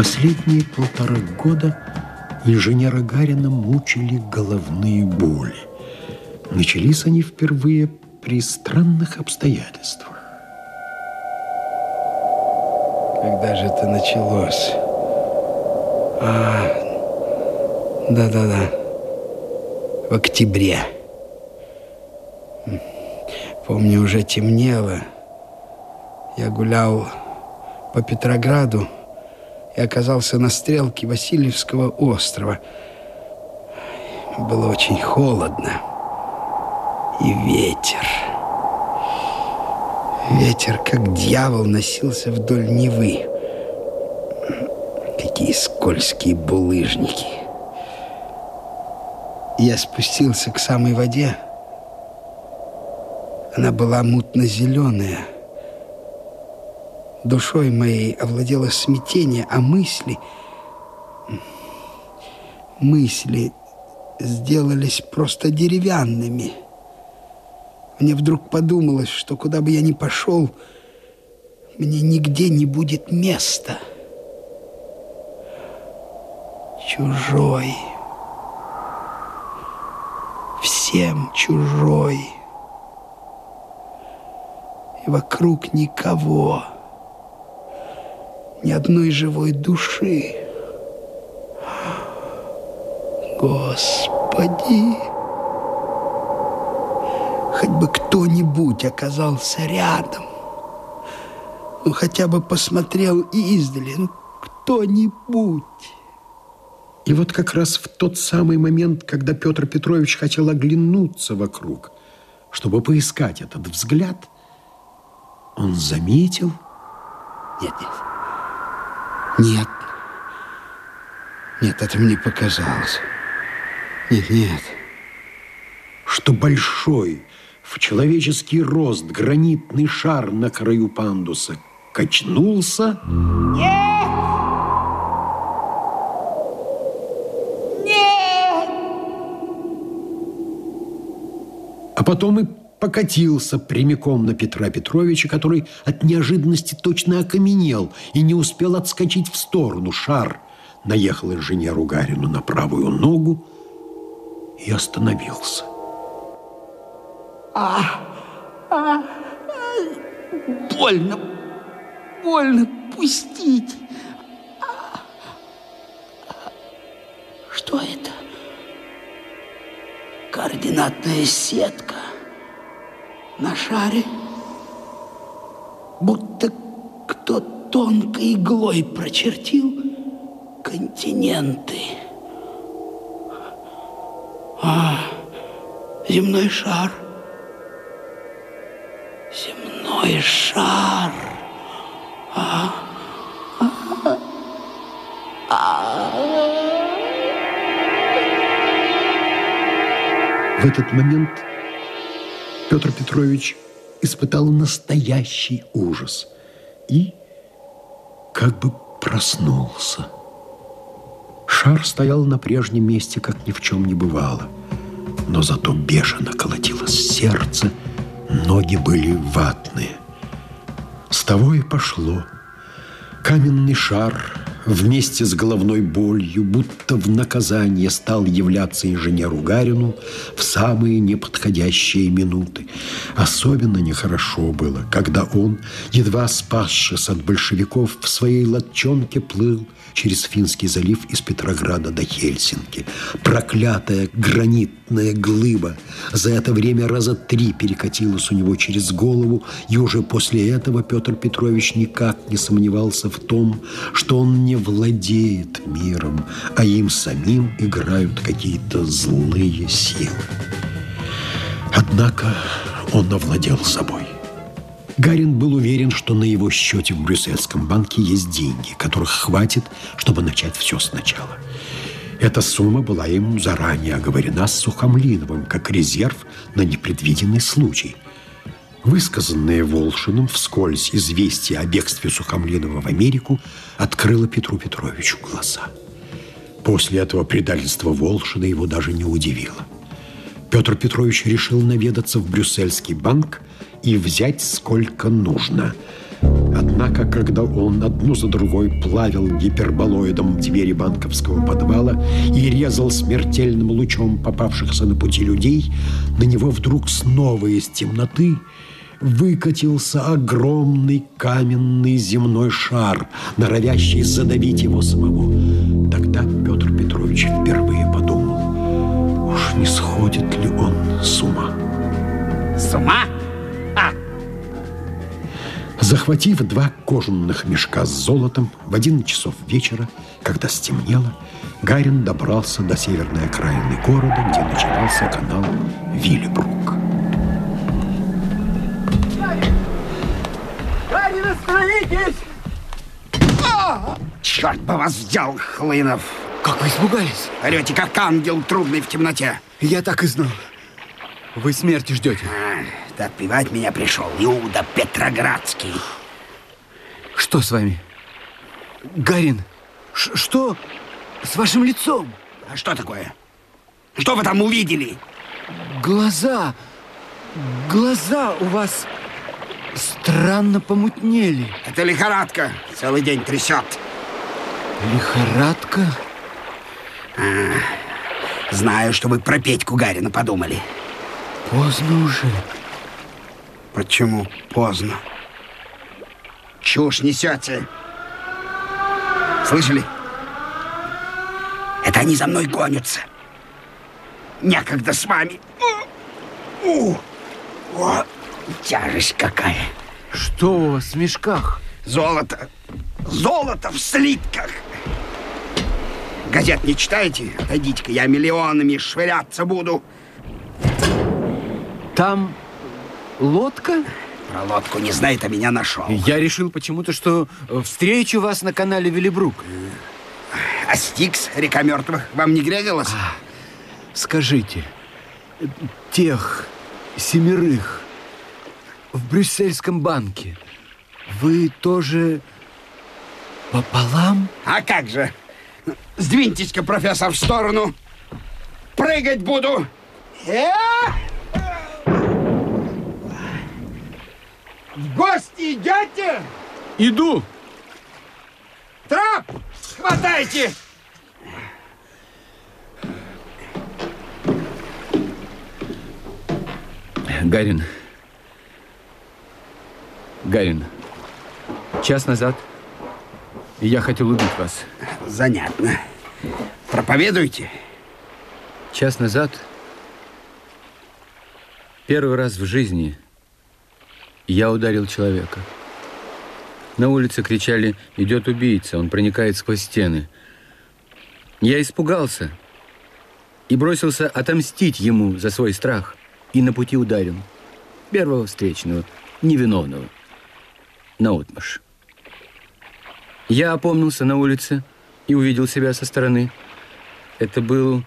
Последние полтора года инженера Гарина мучили головные боли. Начались они впервые при странных обстоятельствах. Когда же это началось? А, да-да-да, в октябре. Помню, уже темнело. Я гулял по Петрограду и оказался на стрелке Васильевского острова. Было очень холодно. И ветер. Ветер, как дьявол, носился вдоль Невы. Какие скользкие булыжники. Я спустился к самой воде. Она была мутно-зеленая. Душой моей овладело смятение, а мысли... Мысли сделались просто деревянными. Мне вдруг подумалось, что куда бы я ни пошел, мне нигде не будет места. Чужой. Всем чужой. И вокруг никого. Ни одной живой души. Господи! Хоть бы кто-нибудь оказался рядом. Ну, хотя бы посмотрел и издали. Ну, кто-нибудь. И вот как раз в тот самый момент, когда Петр Петрович хотел оглянуться вокруг, чтобы поискать этот взгляд, он заметил... Нет, нет. Нет. Нет, это мне показалось. Нет, нет. Что большой, в человеческий рост гранитный шар на краю пандуса качнулся... Нет! Нет! А потом и покатился прямиком на Петра Петровича, который от неожиданности точно окаменел и не успел отскочить в сторону. Шар наехал инженеру Гарину на правую ногу и остановился. А, а, больно, больно, пустить. Что это? Координатная сетка на шаре. Будто кто тонкой иглой прочертил континенты. А, земной шар – земной шар. А? А? А? В этот момент Петр Петрович испытал настоящий ужас и как бы проснулся. Шар стоял на прежнем месте, как ни в чем не бывало, но зато бешено колотилось сердце, Ноги были ватные. С того и пошло. Каменный шар вместе с головной болью, будто в наказание стал являться инженеру Гарину в самые неподходящие минуты. Особенно нехорошо было, когда он, едва спасшись от большевиков, в своей лодчонке плыл через Финский залив из Петрограда до Хельсинки. Проклятая гранитная глыба за это время раза три перекатилась у него через голову, и уже после этого Петр Петрович никак не сомневался в том, что он не владеет миром, а им самим играют какие-то злые силы. Однако он овладел собой. Гарин был уверен, что на его счете в брюссельском банке есть деньги, которых хватит, чтобы начать все сначала. Эта сумма была ему заранее оговорена с Сухомлиновым как резерв на непредвиденный случай. Высказанное Волшиным вскользь известие о бегстве Сухомлинова в Америку открыло Петру Петровичу глаза. После этого предательство Волшина его даже не удивило. Петр Петрович решил наведаться в Брюссельский банк и взять сколько нужно – Однако, когда он одну за другой плавил гиперболоидом двери банковского подвала и резал смертельным лучом попавшихся на пути людей, на него вдруг снова из темноты выкатился огромный каменный земной шар, норовящий задавить его самого. Тогда Петр Петрович впервые подумал, уж не сходит ли он с ума. С ума? Захватив два кожаных мешка с золотом в один часов вечера, когда стемнело, Гарин добрался до северной окраины города, где начинался канал Виллибрук. Гарин, остановитесь! А! Черт бы вас взял, Хлынов! Как вы испугались? Орете, как ангел трудный в темноте. Я так и знал. Вы смерти ждете. А, ты отпевать меня пришел Иуда Петроградский. Что с вами? Гарин, что с вашим лицом? А что такое? Что вы там увидели? Глаза, глаза у вас странно помутнели. Это лихорадка. Целый день трясет. Лихорадка? А, знаю, что вы про Петьку Гарина подумали. Поздно уже. Почему поздно? Чушь несете. Слышали? Это они за мной гонятся. Некогда с вами. У, о, тяжесть какая. Что у вас в мешках? Золото. Золото в слитках. Газет не читаете? Отойдите-ка, я миллионами швыряться буду. Там лодка? Про лодку не знает, а меня нашел. Я решил почему-то, что встречу вас на канале Велибрук. А Стикс, река мертвых, вам не грезилось? А, скажите, тех семерых в брюссельском банке вы тоже пополам? А как же? Сдвиньтесь-ка, профессор, в сторону. Прыгать буду. Э? В гости идете? Иду. Трап, хватайте. Гарин. Гарин. Час назад я хотел убить вас. Занятно. Проповедуйте. Час назад, первый раз в жизни, я ударил человека. На улице кричали «Идет убийца, он проникает сквозь стены». Я испугался и бросился отомстить ему за свой страх. И на пути ударил. Первого встречного, невиновного. Наотмашь. Я опомнился на улице и увидел себя со стороны. Это был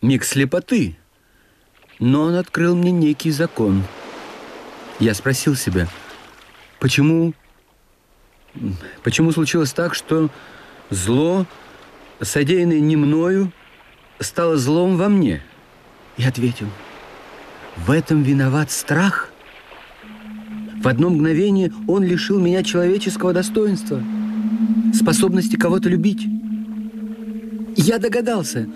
миг слепоты, но он открыл мне некий закон. Я спросил себя, почему, почему случилось так, что зло, содеянное не мною, стало злом во мне? И ответил, в этом виноват страх. В одно мгновение он лишил меня человеческого достоинства, способности кого-то любить. Я догадался,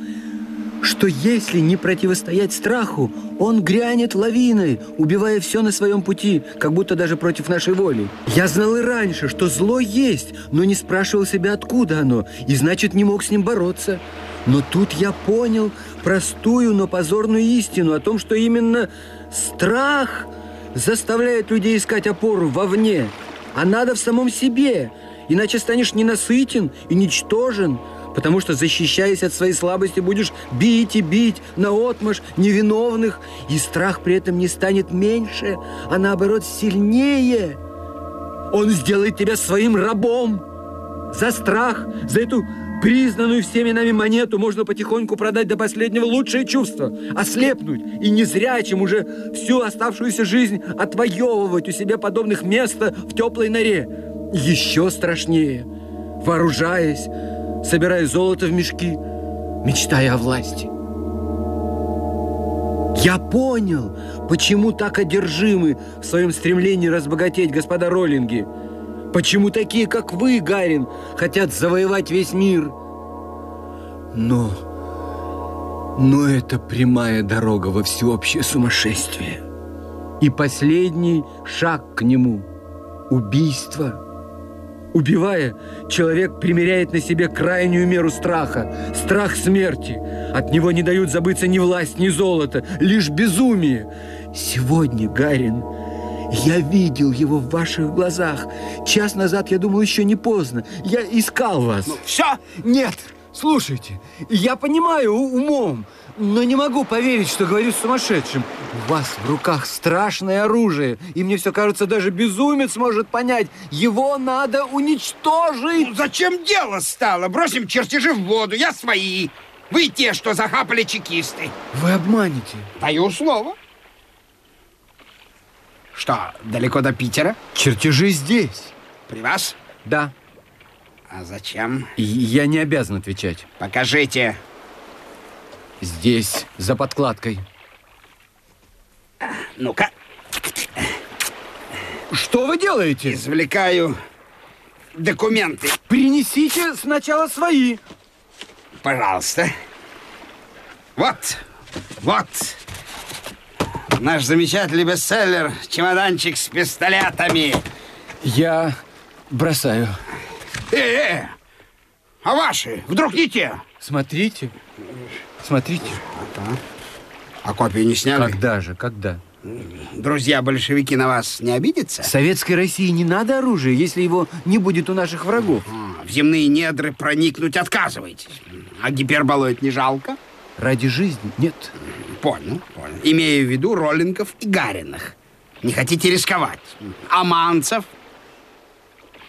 что если не противостоять страху, он грянет лавиной, убивая все на своем пути, как будто даже против нашей воли. Я знал и раньше, что зло есть, но не спрашивал себя, откуда оно, и значит, не мог с ним бороться. Но тут я понял простую, но позорную истину о том, что именно страх заставляет людей искать опору вовне, а надо в самом себе, иначе станешь ненасытен и ничтожен, потому что, защищаясь от своей слабости, будешь бить и бить наотмашь невиновных, и страх при этом не станет меньше, а наоборот сильнее. Он сделает тебя своим рабом. За страх, за эту признанную всеми нами монету можно потихоньку продать до последнего лучшее чувство, ослепнуть и незрячим уже всю оставшуюся жизнь отвоевывать у себя подобных места в теплой норе. Еще страшнее, вооружаясь, собирая золото в мешки, мечтая о власти. Я понял, Почему так одержимы в своем стремлении разбогатеть, господа Роллинги? Почему такие, как вы, Гарин, хотят завоевать весь мир? Но... Но это прямая дорога во всеобщее сумасшествие. И последний шаг к нему – убийство. Убивая, человек примеряет на себе крайнюю меру страха – страх смерти. От него не дают забыться ни власть, ни золото, лишь безумие. Сегодня, Гарин, я видел его в ваших глазах. Час назад я думал, еще не поздно. Я искал вас. Ну, все? Нет, слушайте, я понимаю умом, но не могу поверить, что говорю с сумасшедшим. У вас в руках страшное оружие, и мне все кажется, даже безумец может понять, его надо уничтожить. Ну, зачем дело стало? Бросим чертежи в воду, я свои. Вы те, что захапали чекисты. Вы обманете. Даю слово. Что, далеко до Питера? Чертежи здесь. При вас? Да. А зачем? Я не обязан отвечать. Покажите. Здесь, за подкладкой. Ну-ка. Что вы делаете? Извлекаю документы. Принесите сначала свои. Пожалуйста. Вот, вот. Наш замечательный бестселлер «Чемоданчик с пистолетами». Я бросаю. Э, э, а ваши вдруг не те? Смотрите, смотрите. А копии не сняли? Когда же, когда? Друзья-большевики на вас не обидятся? Советской России не надо оружия, если его не будет у наших врагов. А, в земные недры проникнуть отказываетесь. А гиперболоид не жалко? Ради жизни нет. Понял, понял. Имею в виду Роллингов и Гариных. Не хотите рисковать? Аманцев?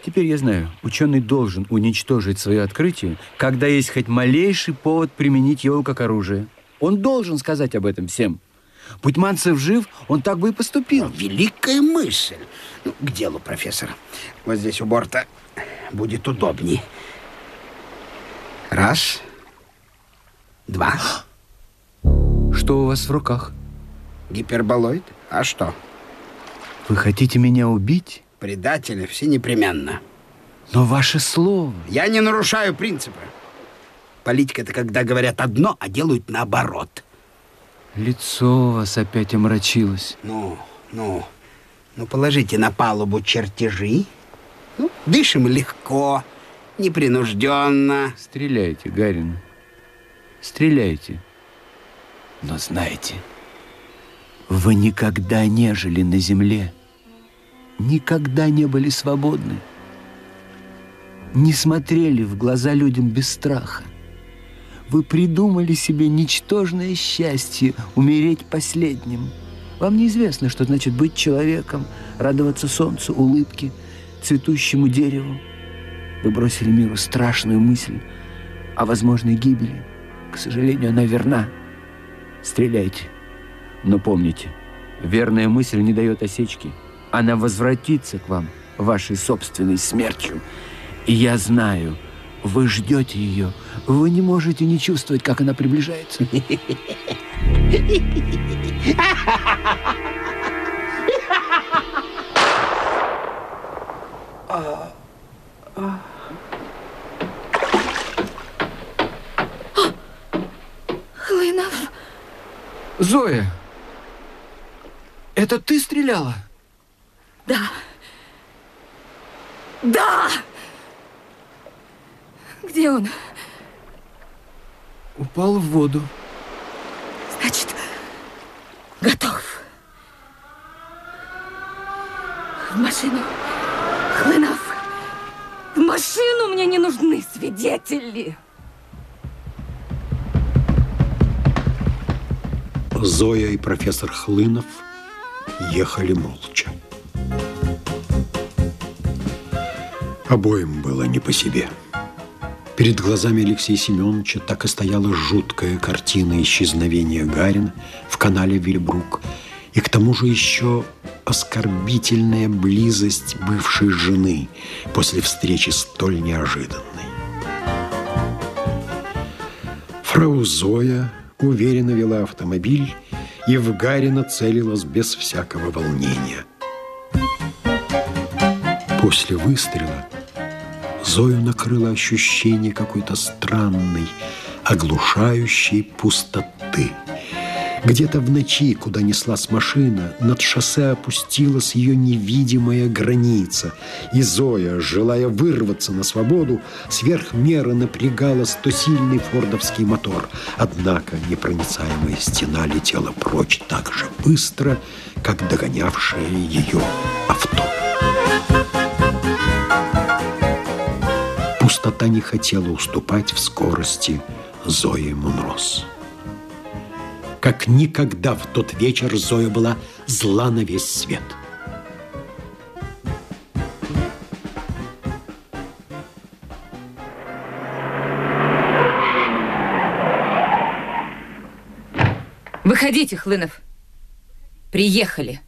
Теперь я знаю, ученый должен уничтожить свое открытие, когда есть хоть малейший повод применить его как оружие. Он должен сказать об этом всем. Будь Манцев жив, он так бы и поступил. Великая мысль. Ну, к делу, профессор. Вот здесь у борта будет удобней. Раз, два. Что у вас в руках? Гиперболоид? А что? Вы хотите меня убить? Предатели все непременно. Но ваше слово... Я не нарушаю принципы. Политика – это когда говорят одно, а делают наоборот. Лицо у вас опять омрачилось. Ну, ну, ну положите на палубу чертежи. Ну, дышим легко, непринужденно. Стреляйте, Гарин. Стреляйте. Но знаете, вы никогда не жили на земле, никогда не были свободны, не смотрели в глаза людям без страха. Вы придумали себе ничтожное счастье умереть последним. Вам неизвестно, что значит быть человеком, радоваться солнцу, улыбке, цветущему дереву. Вы бросили миру страшную мысль о возможной гибели. К сожалению, она верна. Стреляйте. Но помните, верная мысль не дает осечки. Она возвратится к вам вашей собственной смертью. И я знаю, вы ждете ее. Вы не можете не чувствовать, как она приближается. Хлынов. Зоя, это ты стреляла? Да. Да! Где он? Упал в воду. Значит, готов. В машину. Хлынов. В машину мне не нужны свидетели. Зоя и профессор Хлынов ехали молча. Обоим было не по себе. Перед глазами Алексея Семеновича так и стояла жуткая картина исчезновения Гарина в канале Вильбрук. И к тому же еще оскорбительная близость бывшей жены после встречи столь неожиданной. Фрау Зоя уверенно вела автомобиль и в Гарина целилась без всякого волнения. После выстрела Зою накрыло ощущение какой-то странной, оглушающей пустоты – где-то в ночи, куда неслась машина, над шоссе опустилась ее невидимая граница. И Зоя, желая вырваться на свободу, сверх меры напрягала стосильный фордовский мотор. Однако непроницаемая стена летела прочь так же быстро, как догонявшее ее Пустота не хотела уступать в скорости Зои Мунрос. Как никогда в тот вечер Зоя была зла на весь свет. Выходите, Хлынов. Приехали.